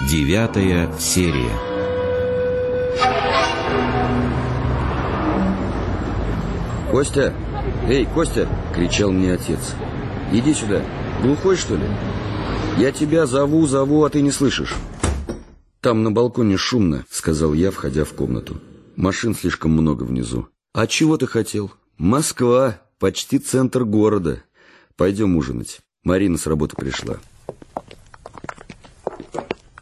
Девятая серия. «Костя! Эй, Костя!» — кричал мне отец. «Иди сюда. Глухой, что ли? Я тебя зову, зову, а ты не слышишь». «Там на балконе шумно», — сказал я, входя в комнату. «Машин слишком много внизу». «А чего ты хотел?» «Москва, почти центр города. Пойдем ужинать. Марина с работы пришла».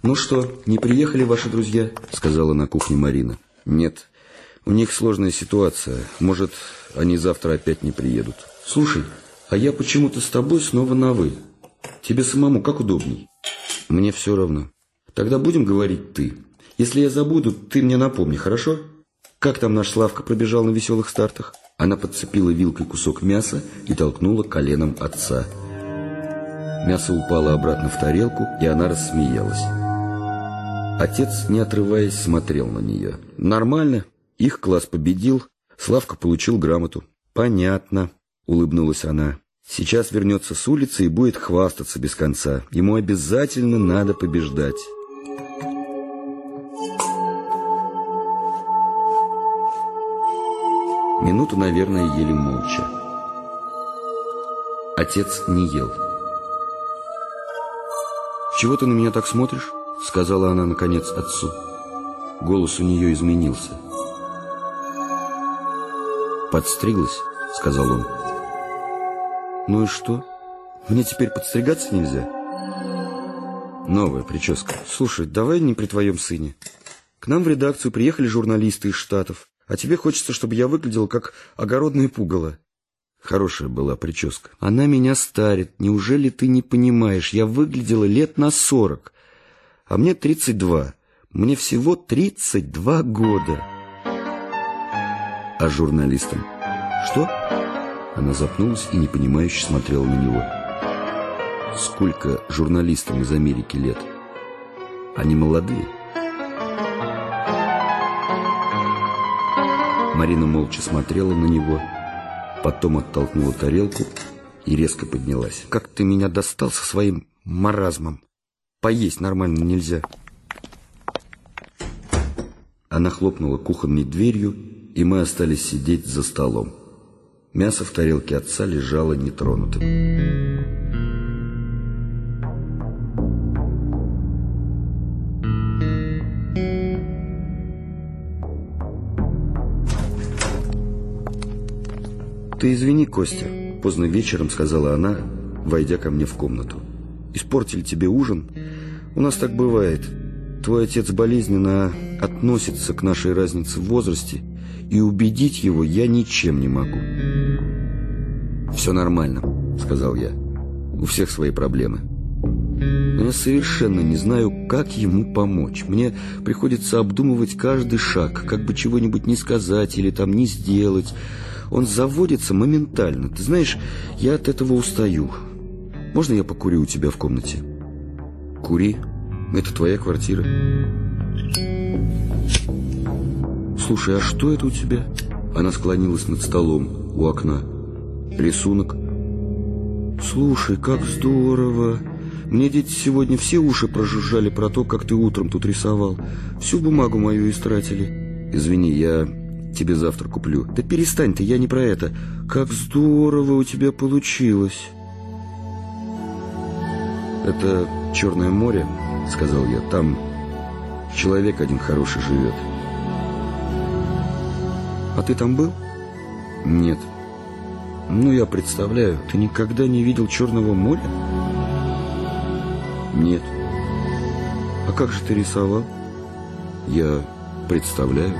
«Ну что, не приехали ваши друзья?» — сказала на кухне Марина. «Нет, у них сложная ситуация. Может, они завтра опять не приедут». «Слушай, а я почему-то с тобой снова на «вы». Тебе самому как удобней?» «Мне все равно». «Тогда будем говорить «ты». Если я забуду, ты мне напомни, хорошо?» «Как там наш Славка пробежал на веселых стартах?» Она подцепила вилкой кусок мяса и толкнула коленом отца. Мясо упало обратно в тарелку, и она рассмеялась. Отец, не отрываясь, смотрел на нее. «Нормально. Их класс победил. Славка получил грамоту». «Понятно», — улыбнулась она. «Сейчас вернется с улицы и будет хвастаться без конца. Ему обязательно надо побеждать». Минуту, наверное, ели молча. Отец не ел. «Чего ты на меня так смотришь?» — сказала она, наконец, отцу. Голос у нее изменился. «Подстриглась?» — сказал он. «Ну и что? Мне теперь подстригаться нельзя?» «Новая прическа. Слушай, давай не при твоем сыне. К нам в редакцию приехали журналисты из Штатов, а тебе хочется, чтобы я выглядел как огородное пугало». Хорошая была прическа. Она меня старит. Неужели ты не понимаешь? Я выглядела лет на сорок а мне 32. Мне всего 32 года. А журналистам? Что? Она запнулась и непонимающе смотрела на него. Сколько журналистам из Америки лет? Они молодые. Марина молча смотрела на него, потом оттолкнула тарелку и резко поднялась. «Как ты меня достал со своим маразмом!» Поесть нормально нельзя. Она хлопнула кухонной дверью, и мы остались сидеть за столом. Мясо в тарелке отца лежало нетронутым. «Ты извини, Костя», — поздно вечером сказала она, войдя ко мне в комнату. «Испортили тебе ужин?» У нас так бывает. Твой отец болезненно относится к нашей разнице в возрасте, и убедить его я ничем не могу. «Все нормально», — сказал я. «У всех свои проблемы». Но я совершенно не знаю, как ему помочь. Мне приходится обдумывать каждый шаг, как бы чего-нибудь не сказать или там не сделать. Он заводится моментально. Ты знаешь, я от этого устаю. Можно я покурю у тебя в комнате?» Кури. Это твоя квартира. Слушай, а что это у тебя? Она склонилась над столом у окна. Рисунок. Слушай, как здорово. Мне дети сегодня все уши прожужжали про то, как ты утром тут рисовал. Всю бумагу мою истратили. Извини, я тебе завтра куплю. Да перестань ты, я не про это. Как здорово у тебя получилось. Это Черное море, сказал я, там человек один хороший живет. А ты там был? Нет. Ну, я представляю, ты никогда не видел Черного моря? Нет. А как же ты рисовал? Я представляю.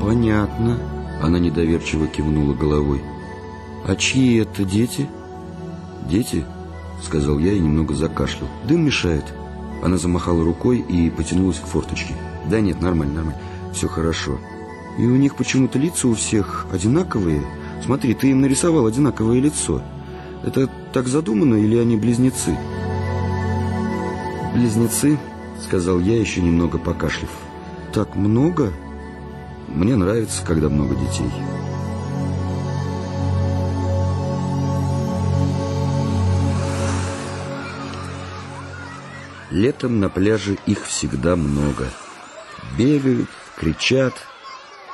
Понятно. Она недоверчиво кивнула головой. А чьи это дети? Дети? — сказал я и немного закашлял. «Дым мешает». Она замахала рукой и потянулась к форточке. «Да нет, нормально, нормально. Все хорошо». «И у них почему-то лица у всех одинаковые. Смотри, ты им нарисовал одинаковое лицо. Это так задумано или они близнецы?» «Близнецы», — сказал я, еще немного покашлив. «Так много?» «Мне нравится, когда много детей». Летом на пляже их всегда много. Бегают, кричат,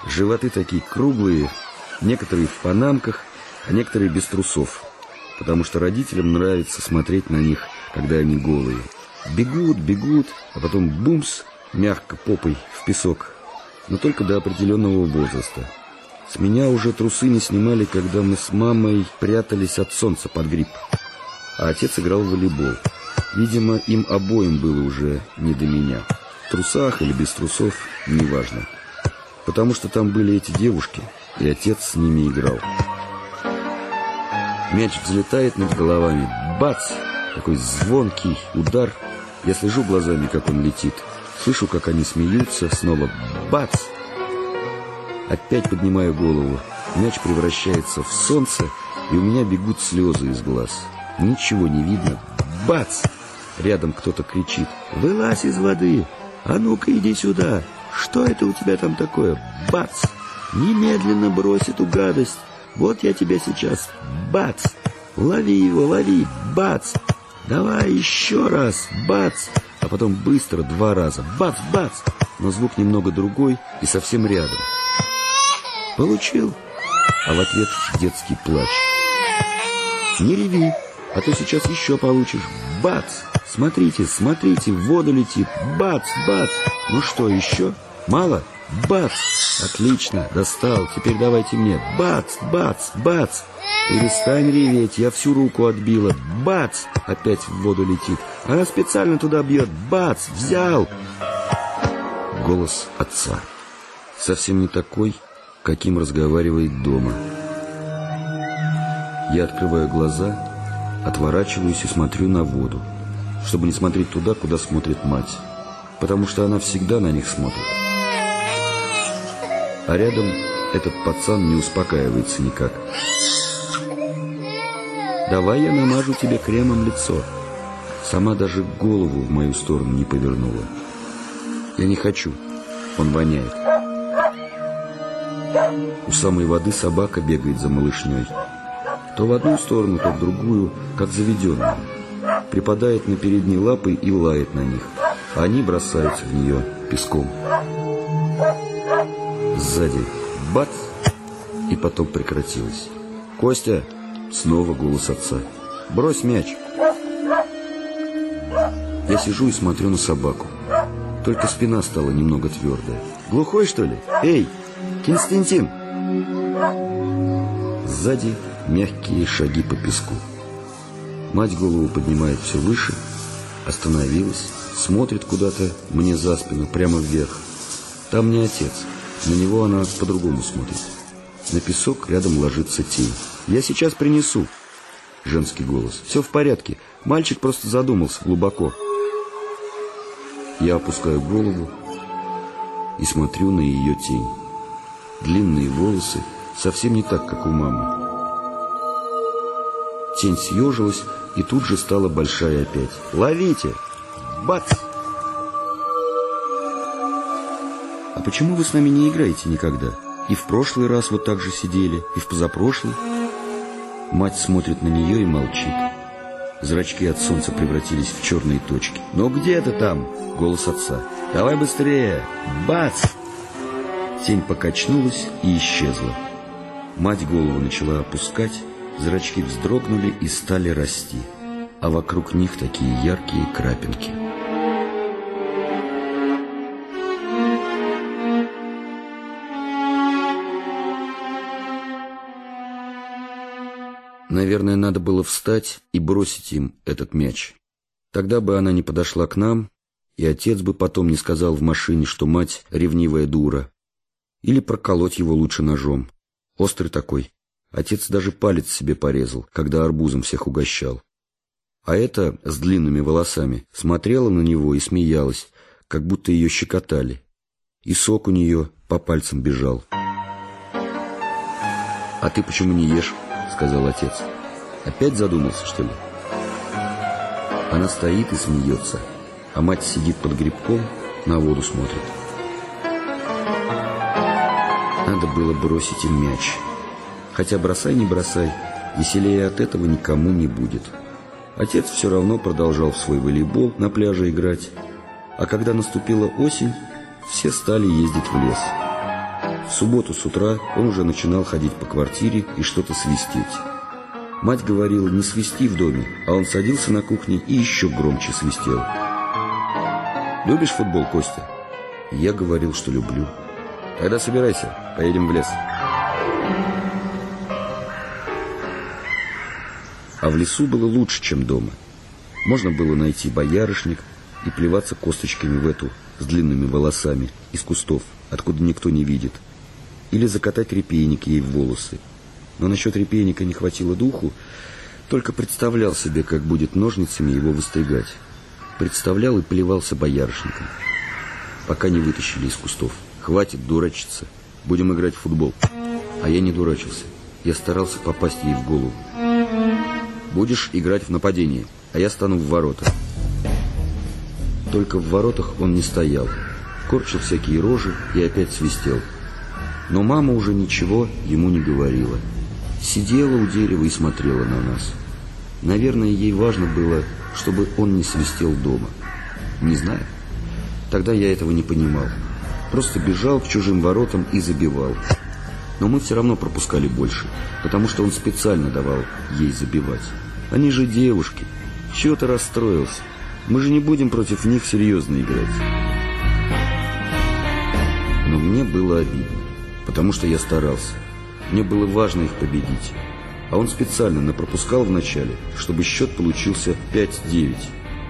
животы такие круглые, некоторые в панамках, а некоторые без трусов, потому что родителям нравится смотреть на них, когда они голые. Бегут, бегут, а потом бумс, мягко попой в песок, но только до определенного возраста. С меня уже трусы не снимали, когда мы с мамой прятались от солнца под гриб. А отец играл в волейбол. Видимо, им обоим было уже не до меня. В трусах или без трусов, неважно. Потому что там были эти девушки, и отец с ними играл. Мяч взлетает над головами. Бац! Такой звонкий удар. Я слежу глазами, как он летит. Слышу, как они смеются. Снова бац! Опять поднимаю голову. Мяч превращается в солнце, и у меня бегут слезы из глаз. Ничего не видно. Бац! Рядом кто-то кричит. «Вылазь из воды! А ну-ка иди сюда! Что это у тебя там такое? Бац! Немедленно брось эту гадость! Вот я тебя сейчас... Бац! Лови его, лови! Бац! Давай еще раз! Бац! А потом быстро два раза. Бац, бац! Но звук немного другой и совсем рядом. Получил. А в ответ детский плач. Не реви, а то сейчас еще получишь. Бац! Смотрите, смотрите, в воду летит. Бац, бац! Ну что, еще? Мало? Бац! Отлично, достал. Теперь давайте мне. Бац, бац, бац! Перестань реветь, я всю руку отбила. Бац! Опять в воду летит. Она специально туда бьет. Бац! Взял! Голос отца. Совсем не такой, каким разговаривает дома. Я открываю глаза, отворачиваюсь и смотрю на воду, чтобы не смотреть туда, куда смотрит мать, потому что она всегда на них смотрит. А рядом этот пацан не успокаивается никак. «Давай я намажу тебе кремом лицо». Сама даже голову в мою сторону не повернула. «Я не хочу. Он воняет». У самой воды собака бегает за малышней. То в одну сторону, то в другую, как заведенная. Припадает на передние лапы и лает на них. Они бросаются в нее песком. Сзади бац, и потом прекратилось. «Костя!» Снова голос отца. «Брось мяч!» Я сижу и смотрю на собаку. Только спина стала немного твердая. «Глухой, что ли? Эй, Константин!» Сзади мягкие шаги по песку. Мать голову поднимает все выше, остановилась, смотрит куда-то мне за спину, прямо вверх. Там не отец, на него она по-другому смотрит. На песок рядом ложится тень. «Я сейчас принесу!» Женский голос. «Все в порядке. Мальчик просто задумался глубоко». Я опускаю голову и смотрю на ее тень. Длинные волосы совсем не так, как у мамы. Тень съежилась и тут же стала большая опять. «Ловите!» Бац! «А почему вы с нами не играете никогда? И в прошлый раз вот так же сидели, и в позапрошлый?» Мать смотрит на нее и молчит. Зрачки от солнца превратились в черные точки. «Но где ты там?» — голос отца. «Давай быстрее!» «Бац!» Тень покачнулась и исчезла. Мать голову начала опускать, зрачки вздрогнули и стали расти, а вокруг них такие яркие крапинки. Наверное, надо было встать и бросить им этот мяч. Тогда бы она не подошла к нам, и отец бы потом не сказал в машине, что мать ревнивая дура. Или проколоть его лучше ножом. Острый такой. Отец даже палец себе порезал, когда арбузом всех угощал. А эта с длинными волосами смотрела на него и смеялась, как будто ее щекотали. И сок у нее по пальцам бежал. «А ты почему не ешь?» — сказал отец. «Опять задумался, что ли?» Она стоит и смеется, а мать сидит под грибком, на воду смотрит. Надо было бросить им мяч. Хотя бросай, не бросай, веселее от этого никому не будет. Отец все равно продолжал в свой волейбол на пляже играть. А когда наступила осень, все стали ездить в лес. В субботу с утра он уже начинал ходить по квартире и что-то свистеть. Мать говорила не свисти в доме, а он садился на кухне и еще громче свистел. «Любишь футбол, Костя?» Я говорил, что люблю. «Тогда собирайся, поедем в лес». А в лесу было лучше, чем дома. Можно было найти боярышник и плеваться косточками в эту с длинными волосами из кустов, откуда никто не видит. Или закатать репейник ей в волосы. Но насчет репейника не хватило духу, только представлял себе, как будет ножницами его выстригать. Представлял и плевался боярышником, пока не вытащили из кустов. Хватит дурачиться, будем играть в футбол. А я не дурачился, я старался попасть ей в голову. Будешь играть в нападение, а я стану в ворота. Только в воротах он не стоял. Корчил всякие рожи и опять свистел. Но мама уже ничего ему не говорила. Сидела у дерева и смотрела на нас. Наверное, ей важно было, чтобы он не свистел дома. Не знаю. Тогда я этого не понимал. Просто бежал к чужим воротам и забивал. Но мы все равно пропускали больше, потому что он специально давал ей забивать. Они же девушки. Чего ты расстроился? Мы же не будем против них серьезно играть. Но мне было обидно, потому что я старался. Мне было важно их победить. А он специально напропускал в начале, чтобы счет получился 5-9.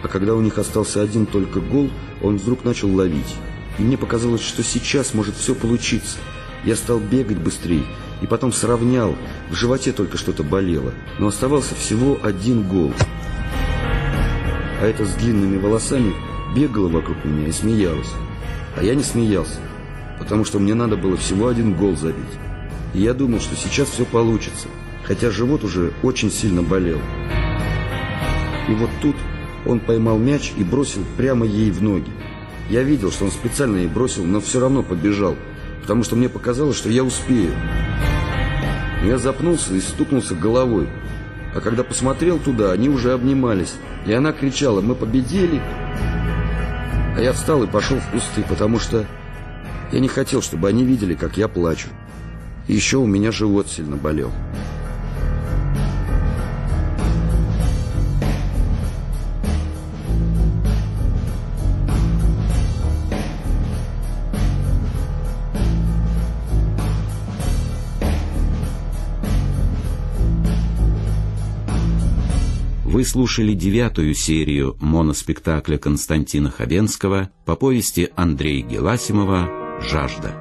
А когда у них остался один только гол, он вдруг начал ловить. И мне показалось, что сейчас может все получиться. Я стал бегать быстрее, и потом сравнял. В животе только что-то болело. Но оставался всего один гол. А эта с длинными волосами бегала вокруг меня и смеялась. А я не смеялся, потому что мне надо было всего один гол забить. И я думал, что сейчас все получится, хотя живот уже очень сильно болел. И вот тут он поймал мяч и бросил прямо ей в ноги. Я видел, что он специально ей бросил, но все равно побежал, потому что мне показалось, что я успею. Я запнулся и стукнулся головой. А когда посмотрел туда, они уже обнимались. И она кричала «Мы победили!» А я встал и пошел в кусты, потому что я не хотел, чтобы они видели, как я плачу. И еще у меня живот сильно болел. Слушали девятую серию моноспектакля Константина Хабенского по повести Андрея Геласимова «Жажда».